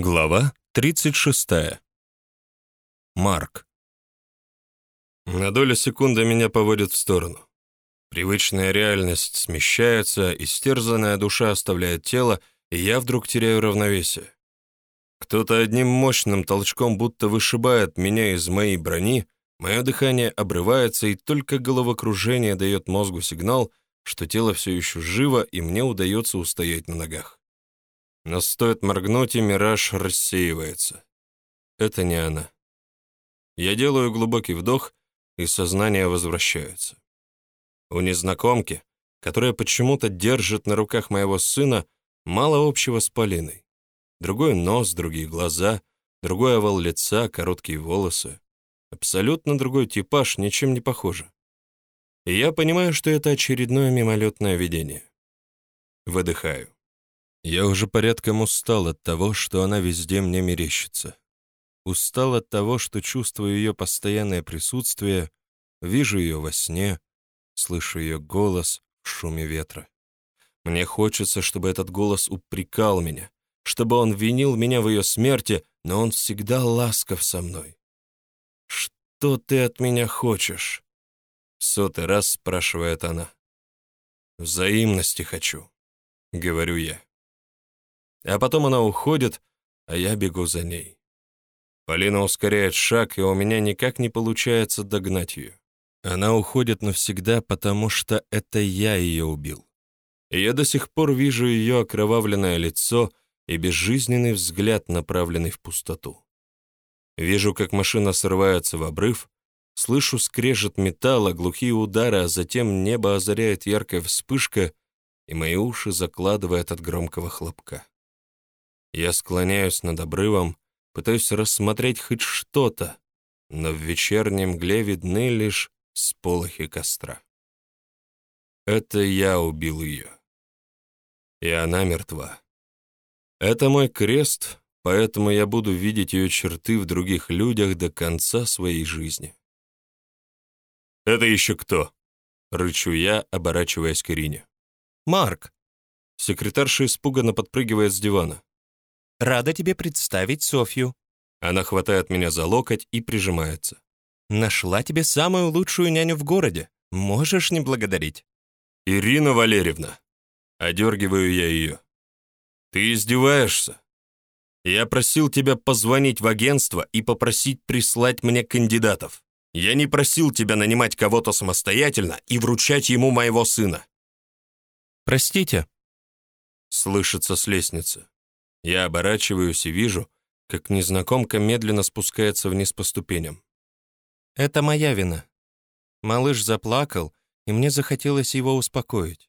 Глава 36. Марк. На долю секунды меня поводит в сторону. Привычная реальность смещается, истерзанная душа оставляет тело, и я вдруг теряю равновесие. Кто-то одним мощным толчком будто вышибает меня из моей брони, мое дыхание обрывается, и только головокружение дает мозгу сигнал, что тело все еще живо, и мне удается устоять на ногах. Но стоит моргнуть, и мираж рассеивается. Это не она. Я делаю глубокий вдох, и сознание возвращается. У незнакомки, которая почему-то держит на руках моего сына, мало общего с Полиной. Другой нос, другие глаза, другой овал лица, короткие волосы. Абсолютно другой типаж, ничем не похоже. И я понимаю, что это очередное мимолетное видение. Выдыхаю. Я уже порядком устал от того, что она везде мне мерещится. Устал от того, что чувствую ее постоянное присутствие, вижу ее во сне, слышу ее голос в шуме ветра. Мне хочется, чтобы этот голос упрекал меня, чтобы он винил меня в ее смерти, но он всегда ласков со мной. «Что ты от меня хочешь?» — сотый раз спрашивает она. «Взаимности хочу», — говорю я. А потом она уходит, а я бегу за ней. Полина ускоряет шаг, и у меня никак не получается догнать ее. Она уходит навсегда, потому что это я ее убил. И я до сих пор вижу ее окровавленное лицо и безжизненный взгляд, направленный в пустоту. Вижу, как машина срывается в обрыв, слышу скрежет металла, глухие удары, а затем небо озаряет яркая вспышка, и мои уши закладывает от громкого хлопка. Я склоняюсь над обрывом, пытаюсь рассмотреть хоть что-то, но в вечернем мгле видны лишь сполохи костра. Это я убил ее. И она мертва. Это мой крест, поэтому я буду видеть ее черты в других людях до конца своей жизни. «Это еще кто?» — рычу я, оборачиваясь к Ирине. «Марк!» Секретарша испуганно подпрыгивает с дивана. Рада тебе представить Софью. Она хватает меня за локоть и прижимается. Нашла тебе самую лучшую няню в городе. Можешь не благодарить. Ирина Валерьевна. Одергиваю я ее. Ты издеваешься? Я просил тебя позвонить в агентство и попросить прислать мне кандидатов. Я не просил тебя нанимать кого-то самостоятельно и вручать ему моего сына. Простите. Слышится с лестницы. Я оборачиваюсь и вижу, как незнакомка медленно спускается вниз по ступеням. «Это моя вина. Малыш заплакал, и мне захотелось его успокоить».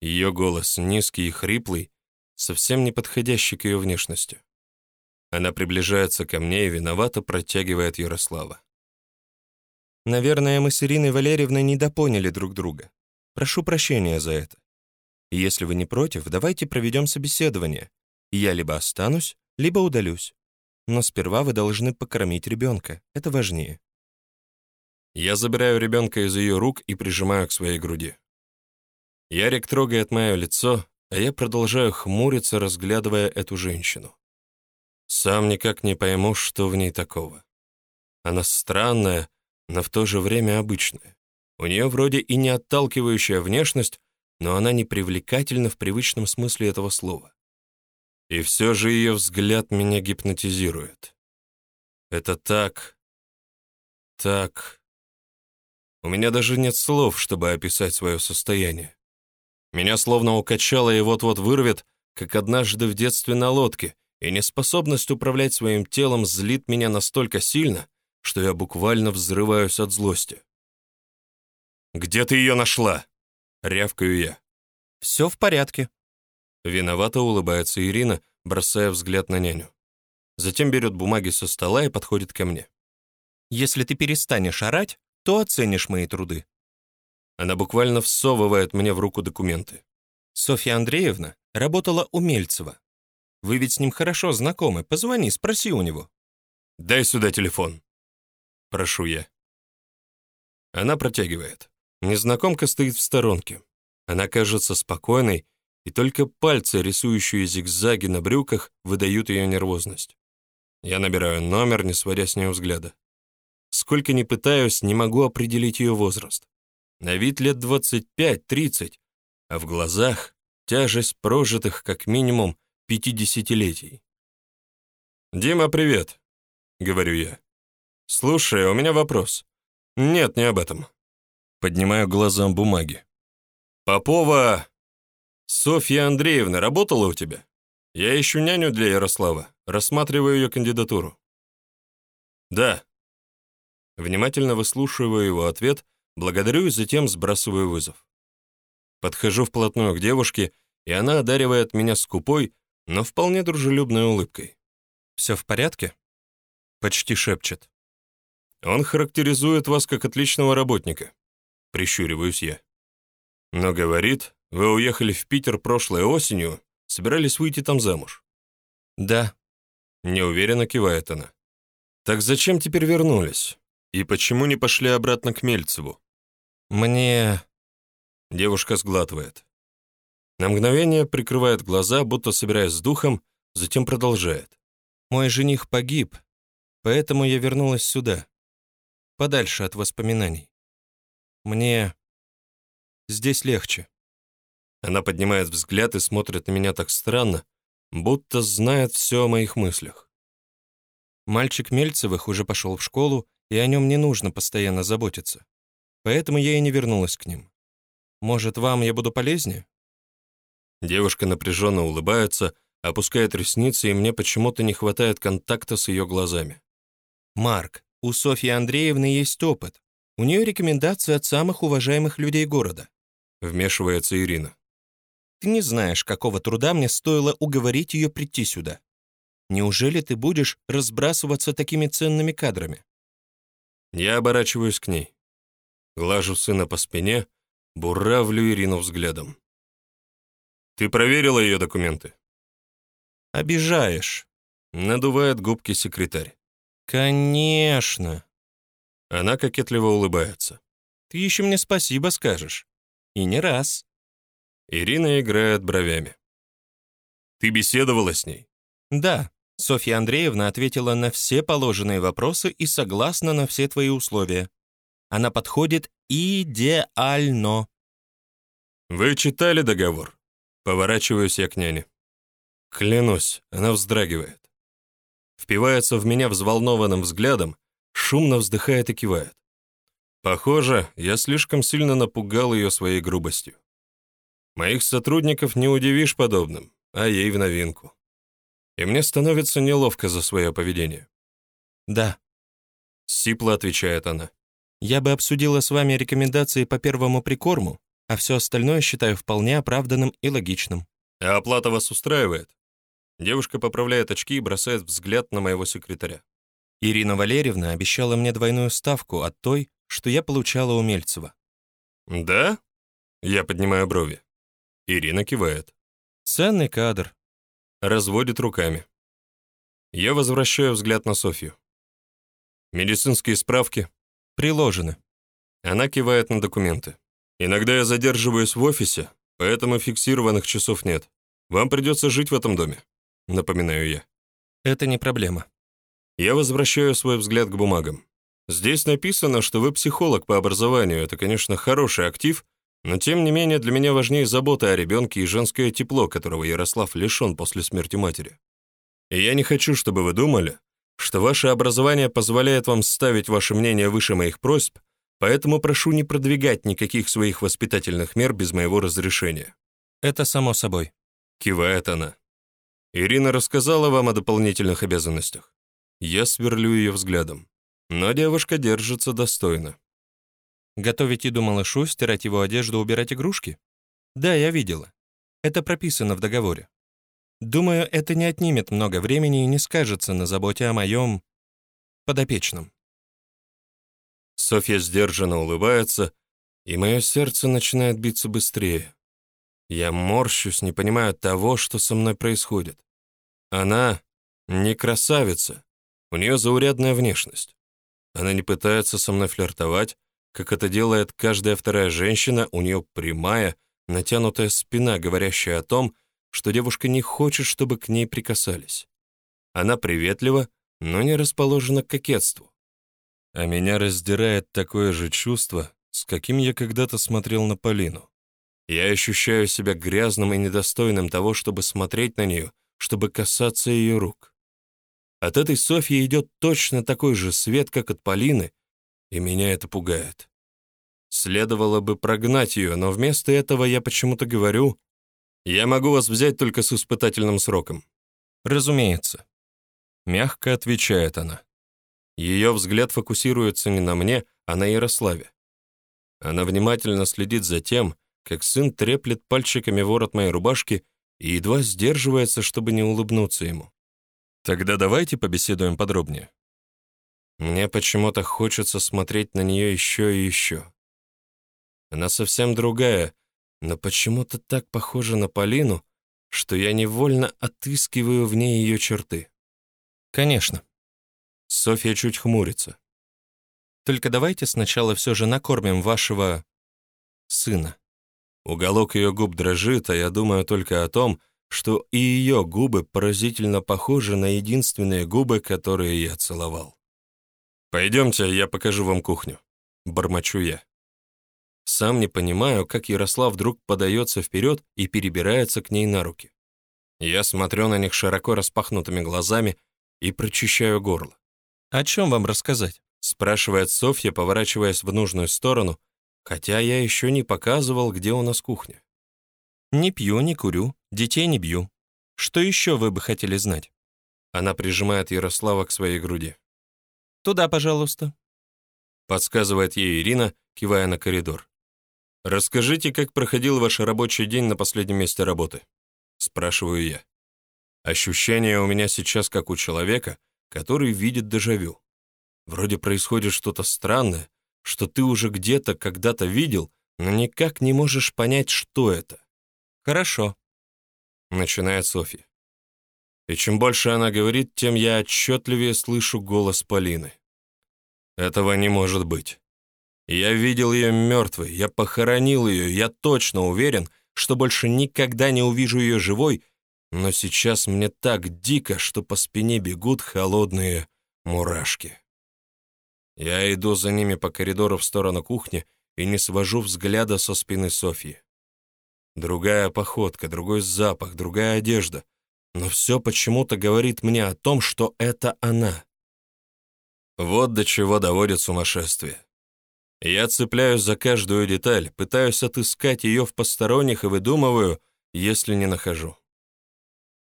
Ее голос низкий и хриплый, совсем не подходящий к ее внешности. Она приближается ко мне и виновато протягивает Ярослава. «Наверное, мы с Ириной Валерьевной недопоняли друг друга. Прошу прощения за это. Если вы не против, давайте проведем собеседование я либо останусь, либо удалюсь. Но сперва вы должны покормить ребенка. Это важнее. Я забираю ребенка из ее рук и прижимаю к своей груди. Ярик трогает мое лицо, а я продолжаю хмуриться, разглядывая эту женщину. Сам никак не пойму, что в ней такого. Она странная, но в то же время обычная. У нее вроде и не отталкивающая внешность, но она не привлекательна в привычном смысле этого слова. И все же ее взгляд меня гипнотизирует. Это так... так... У меня даже нет слов, чтобы описать свое состояние. Меня словно укачало и вот-вот вырвет, как однажды в детстве на лодке, и неспособность управлять своим телом злит меня настолько сильно, что я буквально взрываюсь от злости. «Где ты ее нашла?» — рявкаю я. «Все в порядке», Виновато улыбается Ирина, бросая взгляд на няню. Затем берет бумаги со стола и подходит ко мне. «Если ты перестанешь орать, то оценишь мои труды». Она буквально всовывает мне в руку документы. Софья Андреевна работала у Мельцева. Вы ведь с ним хорошо знакомы. Позвони, спроси у него. «Дай сюда телефон». Прошу я. Она протягивает. Незнакомка стоит в сторонке. Она кажется спокойной, и только пальцы, рисующие зигзаги на брюках, выдают ее нервозность. Я набираю номер, не сводя с нее взгляда. Сколько ни пытаюсь, не могу определить ее возраст. На вид лет 25-30, а в глазах тяжесть прожитых как минимум пятидесятилетий. «Дима, привет», — говорю я. «Слушай, у меня вопрос». «Нет, не об этом». Поднимаю глазам бумаги. «Попова Софья Андреевна работала у тебя? Я ищу няню для Ярослава, рассматриваю ее кандидатуру». «Да». Внимательно выслушиваю его ответ, благодарю и затем сбрасываю вызов. Подхожу вплотную к девушке, и она одаривает меня скупой, но вполне дружелюбной улыбкой. «Все в порядке?» Почти шепчет. «Он характеризует вас как отличного работника», — прищуриваюсь я. «Но говорит, вы уехали в Питер прошлой осенью, собирались выйти там замуж». «Да», — неуверенно кивает она. «Так зачем теперь вернулись? И почему не пошли обратно к Мельцеву?» «Мне...» Девушка сглатывает. На мгновение прикрывает глаза, будто собираясь с духом, затем продолжает. «Мой жених погиб, поэтому я вернулась сюда, подальше от воспоминаний. Мне здесь легче». Она поднимает взгляд и смотрит на меня так странно, будто знает все о моих мыслях. Мальчик Мельцевых уже пошел в школу, и о нем не нужно постоянно заботиться. Поэтому я и не вернулась к ним. Может, вам я буду полезнее?» Девушка напряженно улыбается, опускает ресницы, и мне почему-то не хватает контакта с ее глазами. «Марк, у Софьи Андреевны есть опыт. У нее рекомендации от самых уважаемых людей города», — вмешивается Ирина. «Ты не знаешь, какого труда мне стоило уговорить ее прийти сюда. Неужели ты будешь разбрасываться такими ценными кадрами?» Я оборачиваюсь к ней. Глажу сына по спине, Буравлю Ирину взглядом. «Ты проверила ее документы?» «Обижаешь», — надувает губки секретарь. «Конечно». Она кокетливо улыбается. «Ты еще мне спасибо скажешь. И не раз». Ирина играет бровями. «Ты беседовала с ней?» «Да». Софья Андреевна ответила на все положенные вопросы и согласна на все твои условия. Она подходит идеально. «Вы читали договор?» Поворачиваюсь я к няне. Клянусь, она вздрагивает. Впивается в меня взволнованным взглядом, шумно вздыхает и кивает. Похоже, я слишком сильно напугал ее своей грубостью. Моих сотрудников не удивишь подобным, а ей в новинку. И мне становится неловко за свое поведение. «Да», — сипло отвечает она. Я бы обсудила с вами рекомендации по первому прикорму, а все остальное считаю вполне оправданным и логичным». «А оплата вас устраивает?» Девушка поправляет очки и бросает взгляд на моего секретаря. Ирина Валерьевна обещала мне двойную ставку от той, что я получала у Мельцева. «Да?» Я поднимаю брови. Ирина кивает. «Ценный кадр». Разводит руками. Я возвращаю взгляд на Софью. Медицинские справки, «Приложены». Она кивает на документы. «Иногда я задерживаюсь в офисе, поэтому фиксированных часов нет. Вам придется жить в этом доме», — напоминаю я. «Это не проблема». Я возвращаю свой взгляд к бумагам. Здесь написано, что вы психолог по образованию. Это, конечно, хороший актив, но тем не менее для меня важнее забота о ребенке и женское тепло, которого Ярослав лишен после смерти матери. И я не хочу, чтобы вы думали, что ваше образование позволяет вам ставить ваше мнение выше моих просьб, поэтому прошу не продвигать никаких своих воспитательных мер без моего разрешения». «Это само собой», — кивает она. «Ирина рассказала вам о дополнительных обязанностях?» Я сверлю ее взглядом. Но девушка держится достойно. «Готовить еду малышу, стирать его одежду, убирать игрушки?» «Да, я видела. Это прописано в договоре. Думаю, это не отнимет много времени и не скажется на заботе о моем подопечном. Софья сдержанно улыбается, и мое сердце начинает биться быстрее. Я морщусь, не понимая того, что со мной происходит. Она не красавица, у нее заурядная внешность. Она не пытается со мной флиртовать, как это делает каждая вторая женщина, у нее прямая, натянутая спина, говорящая о том, что девушка не хочет, чтобы к ней прикасались. Она приветлива, но не расположена к кокетству. А меня раздирает такое же чувство, с каким я когда-то смотрел на Полину. Я ощущаю себя грязным и недостойным того, чтобы смотреть на нее, чтобы касаться ее рук. От этой Софьи идет точно такой же свет, как от Полины, и меня это пугает. Следовало бы прогнать ее, но вместо этого я почему-то говорю, «Я могу вас взять только с испытательным сроком». «Разумеется», — мягко отвечает она. Ее взгляд фокусируется не на мне, а на Ярославе. Она внимательно следит за тем, как сын треплет пальчиками ворот моей рубашки и едва сдерживается, чтобы не улыбнуться ему. Тогда давайте побеседуем подробнее. Мне почему-то хочется смотреть на нее еще и еще. Она совсем другая, но почему-то так похожа на Полину, что я невольно отыскиваю в ней ее черты. Конечно. Софья чуть хмурится. Только давайте сначала все же накормим вашего... сына. Уголок ее губ дрожит, а я думаю только о том, что и ее губы поразительно похожи на единственные губы, которые я целовал. «Пойдемте, я покажу вам кухню», — бормочу я. Сам не понимаю, как Ярослав вдруг подается вперед и перебирается к ней на руки. Я смотрю на них широко распахнутыми глазами и прочищаю горло. «О чем вам рассказать?» — спрашивает Софья, поворачиваясь в нужную сторону, хотя я еще не показывал, где у нас кухня. «Не пью, не курю, детей не бью. Что еще вы бы хотели знать?» Она прижимает Ярослава к своей груди. «Туда, пожалуйста», — подсказывает ей Ирина, кивая на коридор. «Расскажите, как проходил ваш рабочий день на последнем месте работы?» Спрашиваю я. Ощущение у меня сейчас как у человека, который видит дежавю. Вроде происходит что-то странное, что ты уже где-то когда-то видел, но никак не можешь понять, что это. «Хорошо», — начинает Софья. И чем больше она говорит, тем я отчетливее слышу голос Полины. Этого не может быть. Я видел ее мертвой, я похоронил ее, я точно уверен, что больше никогда не увижу ее живой, но сейчас мне так дико, что по спине бегут холодные мурашки. Я иду за ними по коридору в сторону кухни и не свожу взгляда со спины Софьи. Другая походка, другой запах, другая одежда, но все почему-то говорит мне о том, что это она. Вот до чего доводит сумасшествие. Я цепляюсь за каждую деталь, пытаюсь отыскать ее в посторонних и выдумываю, если не нахожу.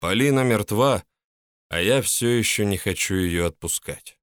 Полина мертва, а я все еще не хочу ее отпускать.